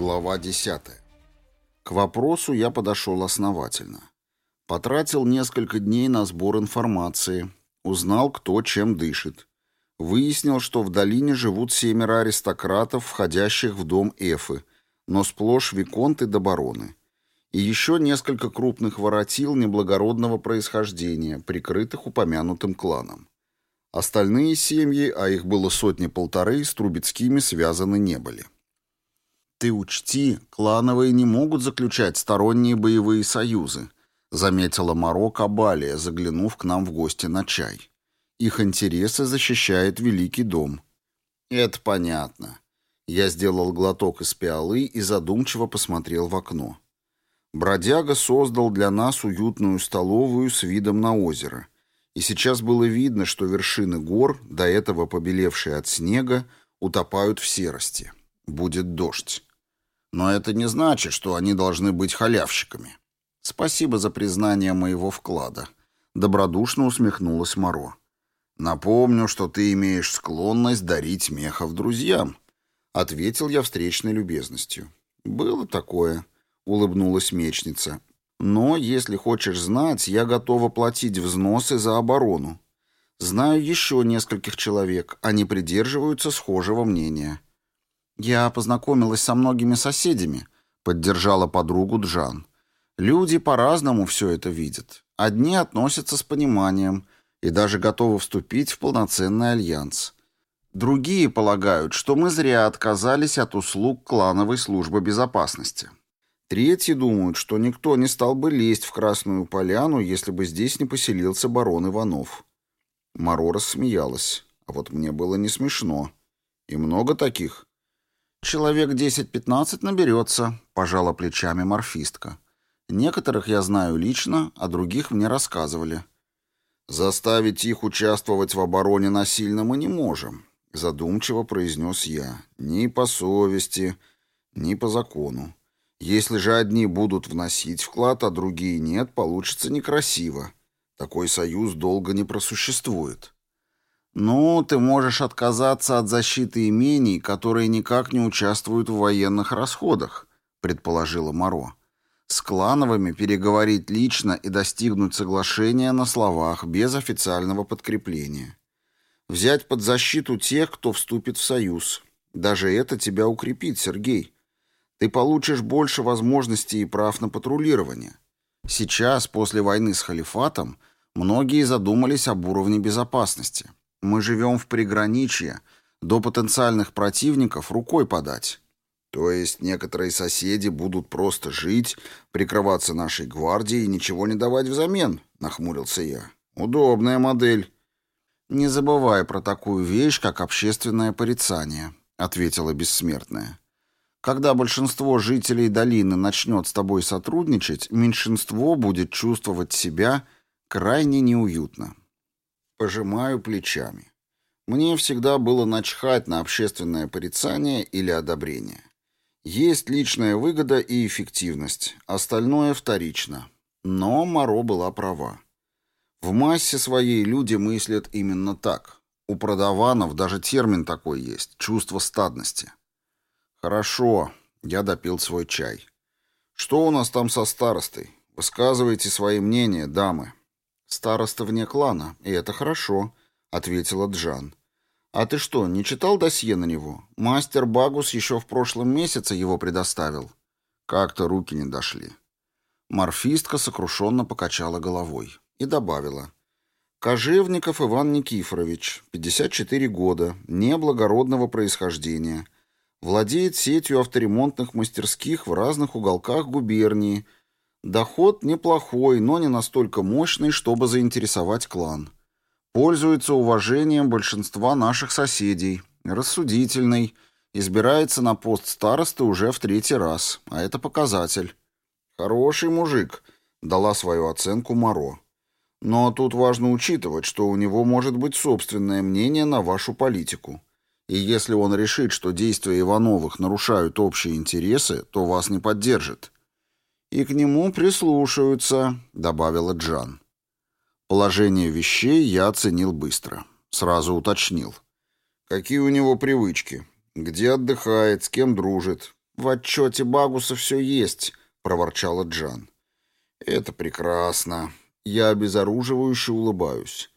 Глава 10. К вопросу я подошел основательно. Потратил несколько дней на сбор информации, узнал, кто чем дышит. Выяснил, что в долине живут семеро аристократов, входящих в дом Эфы, но сплошь виконты да бароны. И еще несколько крупных воротил неблагородного происхождения, прикрытых упомянутым кланом. Остальные семьи, а их было сотни-полторы, с Трубецкими связаны не были. «Ты учти, клановые не могут заключать сторонние боевые союзы», заметила Моро Кабалия, заглянув к нам в гости на чай. «Их интересы защищает Великий дом». «Это понятно». Я сделал глоток из пиалы и задумчиво посмотрел в окно. Бродяга создал для нас уютную столовую с видом на озеро. И сейчас было видно, что вершины гор, до этого побелевшие от снега, утопают в серости. Будет дождь. Но это не значит, что они должны быть халявщиками. Спасибо за признание моего вклада. Добродушно усмехнулась Моро. Напомню, что ты имеешь склонность дарить мехов друзьям. Ответил я встречной любезностью. Было такое, улыбнулась мечница. Но, если хочешь знать, я готова платить взносы за оборону. Знаю еще нескольких человек, они придерживаются схожего мнения. «Я познакомилась со многими соседями», — поддержала подругу Джан. «Люди по-разному все это видят. Одни относятся с пониманием и даже готовы вступить в полноценный альянс. Другие полагают, что мы зря отказались от услуг клановой службы безопасности. Третьи думают, что никто не стал бы лезть в Красную Поляну, если бы здесь не поселился барон Иванов». Маро рассмеялась, а вот мне было не смешно. «И много таких?» «Человек 10-15 наберется», — пожала плечами морфистка. «Некоторых я знаю лично, а других мне рассказывали». «Заставить их участвовать в обороне насильно мы не можем», — задумчиво произнес я. «Ни по совести, ни по закону. Если же одни будут вносить вклад, а другие нет, получится некрасиво. Такой союз долго не просуществует». «Ну, ты можешь отказаться от защиты имений, которые никак не участвуют в военных расходах», — предположила Моро. «С клановыми переговорить лично и достигнуть соглашения на словах, без официального подкрепления. Взять под защиту тех, кто вступит в союз. Даже это тебя укрепит, Сергей. Ты получишь больше возможностей и прав на патрулирование. Сейчас, после войны с халифатом, многие задумались об уровне безопасности». Мы живем в приграничье, до потенциальных противников рукой подать. То есть некоторые соседи будут просто жить, прикрываться нашей гвардией и ничего не давать взамен, нахмурился я. Удобная модель. Не забывай про такую вещь, как общественное порицание, ответила бессмертная. Когда большинство жителей долины начнет с тобой сотрудничать, меньшинство будет чувствовать себя крайне неуютно. Пожимаю плечами. Мне всегда было начхать на общественное порицание или одобрение. Есть личная выгода и эффективность, остальное вторично. Но Моро была права. В массе своей люди мыслят именно так. У продаванов даже термин такой есть – чувство стадности. Хорошо, я допил свой чай. Что у нас там со старостой? Высказывайте свои мнения, дамы. «Староста вне клана, и это хорошо», — ответила Джан. «А ты что, не читал досье на него? Мастер Багус еще в прошлом месяце его предоставил». Как-то руки не дошли. Морфистка сокрушенно покачала головой и добавила. «Кожевников Иван Никифорович, 54 года, неблагородного происхождения, владеет сетью авторемонтных мастерских в разных уголках губернии, — Доход неплохой, но не настолько мощный, чтобы заинтересовать клан. Пользуется уважением большинства наших соседей. Рассудительный. Избирается на пост старосты уже в третий раз. А это показатель. Хороший мужик, дала свою оценку Моро. Но тут важно учитывать, что у него может быть собственное мнение на вашу политику. И если он решит, что действия Ивановых нарушают общие интересы, то вас не поддержит. «И к нему прислушаются», — добавила Джан. Положение вещей я оценил быстро. Сразу уточнил. «Какие у него привычки? Где отдыхает, с кем дружит? «В отчете Багуса все есть», — проворчала Джан. «Это прекрасно. Я обезоруживающе улыбаюсь.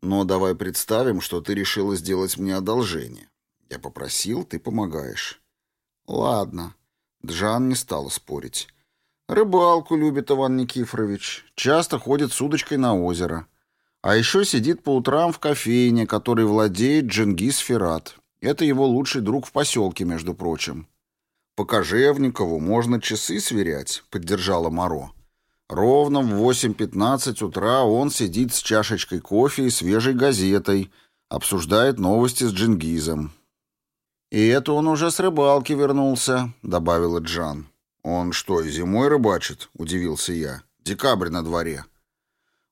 Но давай представим, что ты решила сделать мне одолжение. Я попросил, ты помогаешь». «Ладно». Джан не стала спорить. «Рыбалку любит Иван Никифорович. Часто ходит с удочкой на озеро. А еще сидит по утрам в кофейне, которой владеет Джингис Ферат. Это его лучший друг в поселке, между прочим». «По Кожевникову можно часы сверять», — поддержала Моро. Ровно в 8.15 утра он сидит с чашечкой кофе и свежей газетой, обсуждает новости с Джингизом. «И это он уже с рыбалки вернулся», — добавила Джан. «Он что, и зимой рыбачит?» — удивился я. «Декабрь на дворе».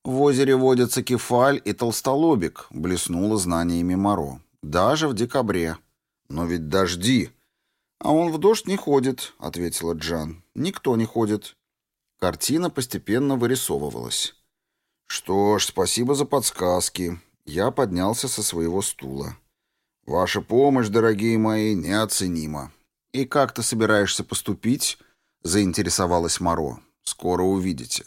«В озере водятся кефаль и толстолобик», — блеснуло знаниями Моро. «Даже в декабре». «Но ведь дожди», «А он в дождь не ходит», — ответила Джан. «Никто не ходит». Картина постепенно вырисовывалась. «Что ж, спасибо за подсказки». Я поднялся со своего стула. «Ваша помощь, дорогие мои, неоценима». «И как ты собираешься поступить?» — заинтересовалась Моро. «Скоро увидите».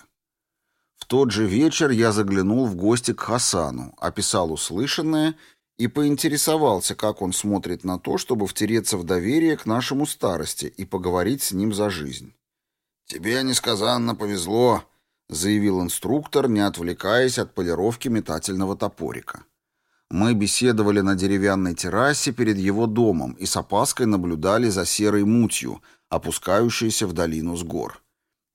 В тот же вечер я заглянул в гости к Хасану, описал услышанное и поинтересовался, как он смотрит на то, чтобы втереться в доверие к нашему старости и поговорить с ним за жизнь. «Тебе несказанно повезло», — заявил инструктор, не отвлекаясь от полировки метательного топорика. Мы беседовали на деревянной террасе перед его домом и с опаской наблюдали за серой мутью, опускающейся в долину с гор.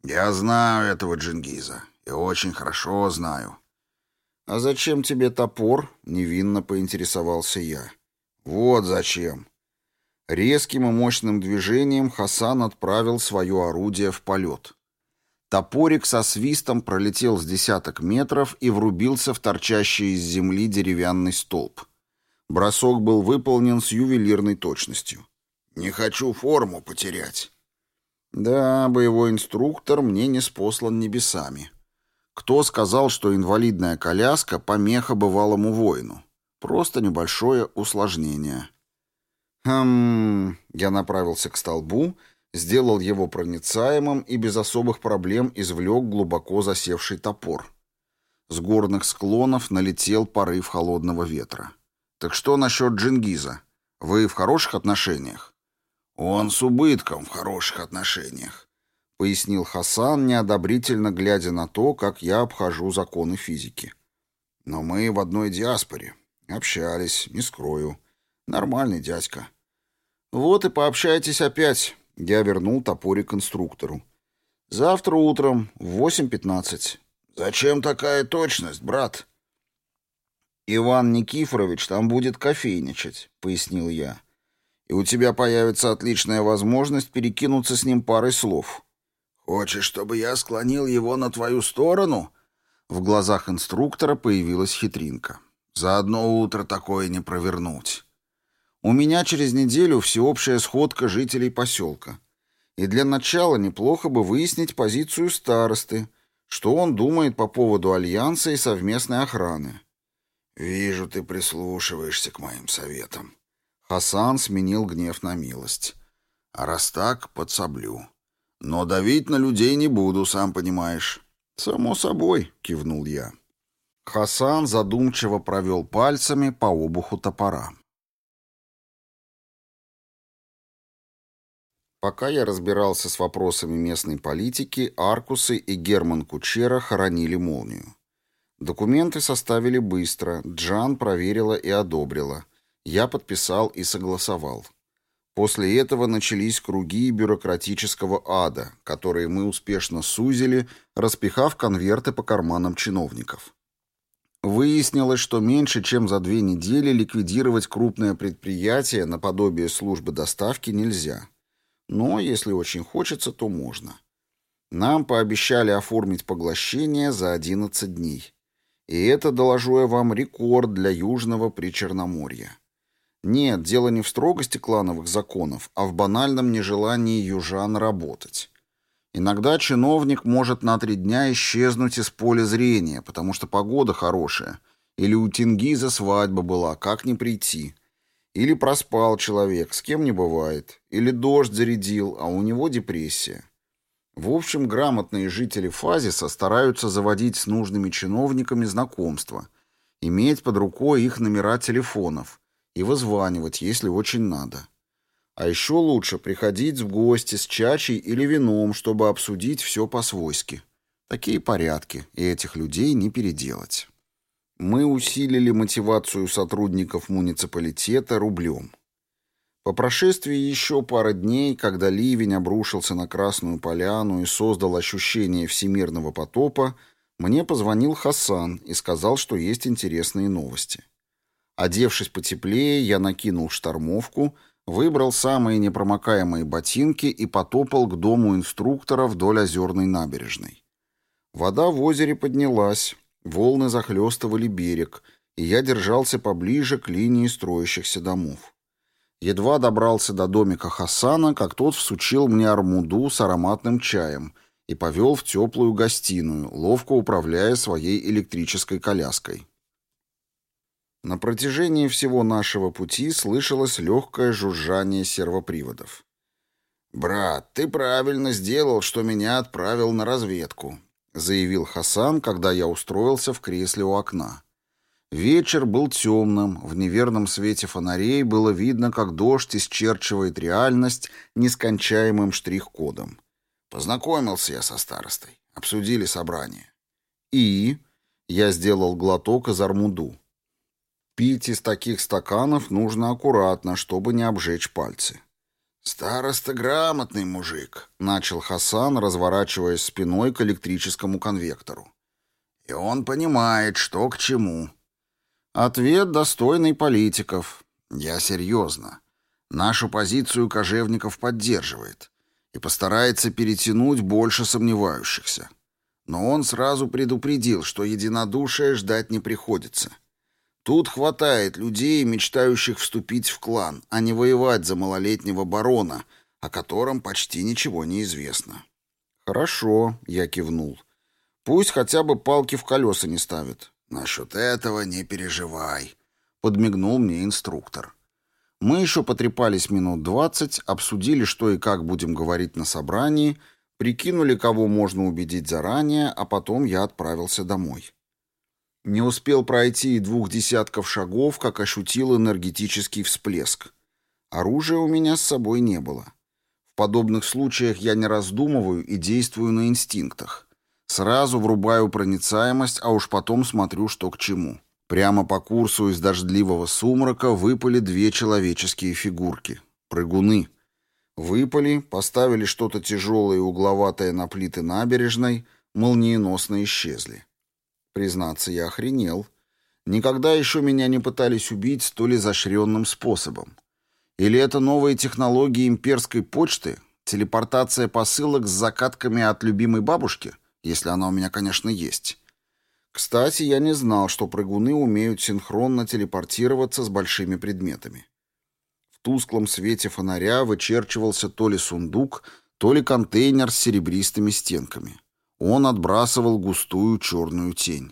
«Я знаю этого Джингиза, и очень хорошо знаю. «А зачем тебе топор?» — невинно поинтересовался я. «Вот зачем». Резким и мощным движением Хасан отправил свое орудие в полет. Топорик со свистом пролетел с десяток метров и врубился в торчащий из земли деревянный столб. Бросок был выполнен с ювелирной точностью. «Не хочу форму потерять». Да, боевой инструктор мне не спослан небесами. Кто сказал, что инвалидная коляска – помеха бывалому воину? Просто небольшое усложнение. Хм... Я направился к столбу, сделал его проницаемым и без особых проблем извлек глубоко засевший топор. С горных склонов налетел порыв холодного ветра. «Так что насчет Джингиза? Вы в хороших отношениях?» «Он с убытком в хороших отношениях пояснил Хасан, неодобрительно глядя на то, как я обхожу законы физики. Но мы в одной диаспоре. Общались, не скрою. Нормальный дядька. Вот и пообщайтесь опять. Я вернул топорик инструктору. Завтра утром в 8.15. Зачем такая точность, брат? Иван Никифорович там будет кофейничать, пояснил я. И у тебя появится отличная возможность перекинуться с ним парой слов. «Хочешь, чтобы я склонил его на твою сторону?» В глазах инструктора появилась хитринка. «За одно утро такое не провернуть». «У меня через неделю всеобщая сходка жителей поселка. И для начала неплохо бы выяснить позицию старосты, что он думает по поводу альянса и совместной охраны». «Вижу, ты прислушиваешься к моим советам». Хасан сменил гнев на милость. «А раз так, подсоблю». Но давить на людей не буду, сам понимаешь. Само собой, кивнул я. Хасан задумчиво провел пальцами по обуху топора. Пока я разбирался с вопросами местной политики, Аркусы и Герман Кучера хоронили молнию. Документы составили быстро, Джан проверила и одобрила. Я подписал и согласовал. После этого начались круги бюрократического ада, которые мы успешно сузили, распихав конверты по карманам чиновников. Выяснилось, что меньше чем за две недели ликвидировать крупное предприятие наподобие службы доставки нельзя. Но если очень хочется, то можно. Нам пообещали оформить поглощение за 11 дней. И это, доложу я вам, рекорд для Южного Причерноморья. Нет, дело не в строгости клановых законов, а в банальном нежелании южан работать. Иногда чиновник может на три дня исчезнуть из поля зрения, потому что погода хорошая, или у Тенгиза свадьба была, как не прийти. Или проспал человек, с кем не бывает. Или дождь зарядил, а у него депрессия. В общем, грамотные жители Фазиса стараются заводить с нужными чиновниками знакомства, иметь под рукой их номера телефонов и вызванивать, если очень надо. А еще лучше приходить в гости с чачей или вином, чтобы обсудить все по-свойски. Такие порядки, и этих людей не переделать. Мы усилили мотивацию сотрудников муниципалитета рублем. По прошествии еще пары дней, когда ливень обрушился на Красную Поляну и создал ощущение всемирного потопа, мне позвонил Хасан и сказал, что есть интересные новости. Одевшись потеплее, я накинул штормовку, выбрал самые непромокаемые ботинки и потопал к дому инструктора вдоль озерной набережной. Вода в озере поднялась, Волны захлестывали берег, и я держался поближе к линии строящихся домов. Едва добрался до домика Хасана, как тот всучил мне армуду с ароматным чаем и повел в теплую гостиную, ловко управляя своей электрической коляской. На протяжении всего нашего пути слышалось легкое жужжание сервоприводов. «Брат, ты правильно сделал, что меня отправил на разведку. — заявил Хасан, когда я устроился в кресле у окна. Вечер был темным, в неверном свете фонарей было видно, как дождь исчерчивает реальность нескончаемым штрих-кодом. Познакомился я со старостой, обсудили собрание. И я сделал глоток из армуду. Пить из таких стаканов нужно аккуратно, чтобы не обжечь пальцы. «Староста грамотный мужик», — начал Хасан, разворачиваясь спиной к электрическому конвектору. «И он понимает, что к чему». Ответ достойный политиков. Я серьезно. Нашу позицию Кожевников поддерживает и постарается перетянуть больше сомневающихся. Но он сразу предупредил, что единодушия ждать не приходится. Тут хватает людей, мечтающих вступить в клан, а не воевать за малолетнего барона, о котором почти ничего не известно. «Хорошо», — я кивнул. «Пусть хотя бы палки в колеса не ставят». «Насчет этого не переживай», — подмигнул мне инструктор. Мы еще потрепались минут двадцать, обсудили, что и как будем говорить на собрании, прикинули, кого можно убедить заранее, а потом я отправился домой. Не успел пройти и двух десятков шагов, как ощутил энергетический всплеск. Оружия у меня с собой не было. В подобных случаях я не раздумываю и действую на инстинктах. Сразу врубаю проницаемость, а уж потом смотрю, что к чему. Прямо по курсу из дождливого сумрака выпали две человеческие фигурки. Прыгуны. Выпали, поставили что-то тяжелое и угловатое на плиты набережной, молниеносно исчезли. Признаться, я охренел. Никогда еще меня не пытались убить столь изощренным способом. Или это новые технологии имперской почты, телепортация посылок с закатками от любимой бабушки, если она у меня, конечно, есть. Кстати, я не знал, что прыгуны умеют синхронно телепортироваться с большими предметами. В тусклом свете фонаря вычерчивался то ли сундук, то ли контейнер с серебристыми стенками. Он отбрасывал густую черную тень.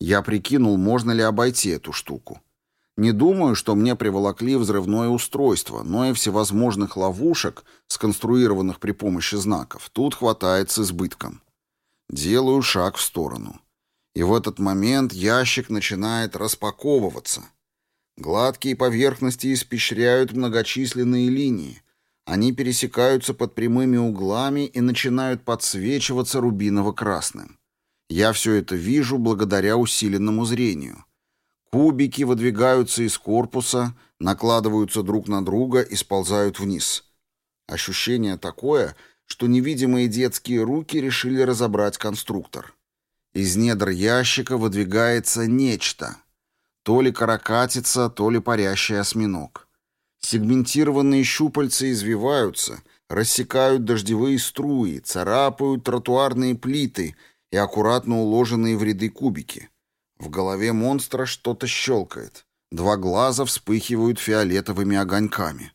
Я прикинул, можно ли обойти эту штуку. Не думаю, что мне приволокли взрывное устройство, но и всевозможных ловушек, сконструированных при помощи знаков, тут хватает с избытком. Делаю шаг в сторону. И в этот момент ящик начинает распаковываться. Гладкие поверхности испещряют многочисленные линии, они пересекаются под прямыми углами и начинают подсвечиваться рубиново-красным. Я все это вижу благодаря усиленному зрению. Кубики выдвигаются из корпуса, накладываются друг на друга и сползают вниз. Ощущение такое, что невидимые детские руки решили разобрать конструктор. Из недр ящика выдвигается нечто. То ли каракатица, то ли парящий осьминог. Сегментированные щупальца извиваются, рассекают дождевые струи, царапают тротуарные плиты и аккуратно уложенные в ряды кубики. В голове монстра что-то щелкает. Два глаза вспыхивают фиолетовыми огоньками.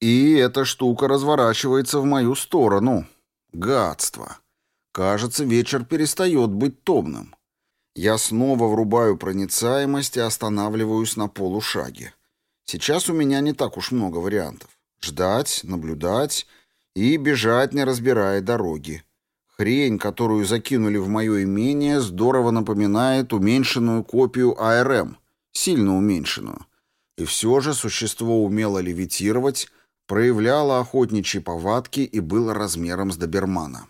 И эта штука разворачивается в мою сторону. Гадство. Кажется, вечер перестает быть томным. Я снова врубаю проницаемость и останавливаюсь на полушаге. Сейчас у меня не так уж много вариантов. Ждать, наблюдать и бежать, не разбирая дороги. Хрень, которую закинули в мое имение, здорово напоминает уменьшенную копию АРМ, сильно уменьшенную. И все же существо умело левитировать, проявляло охотничьи повадки и было размером с добермана.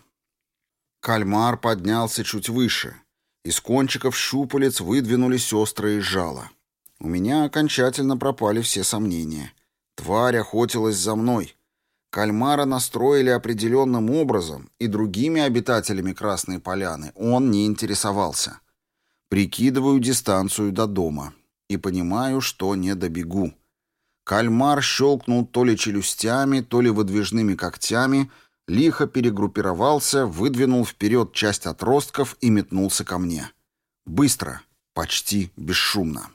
Кальмар поднялся чуть выше. Из кончиков щупалец выдвинулись острые жала. У меня окончательно пропали все сомнения. Тварь охотилась за мной. Кальмара настроили определенным образом, и другими обитателями Красной Поляны он не интересовался. Прикидываю дистанцию до дома и понимаю, что не добегу. Кальмар щелкнул то ли челюстями, то ли выдвижными когтями, лихо перегруппировался, выдвинул вперед часть отростков и метнулся ко мне. Быстро, почти бесшумно.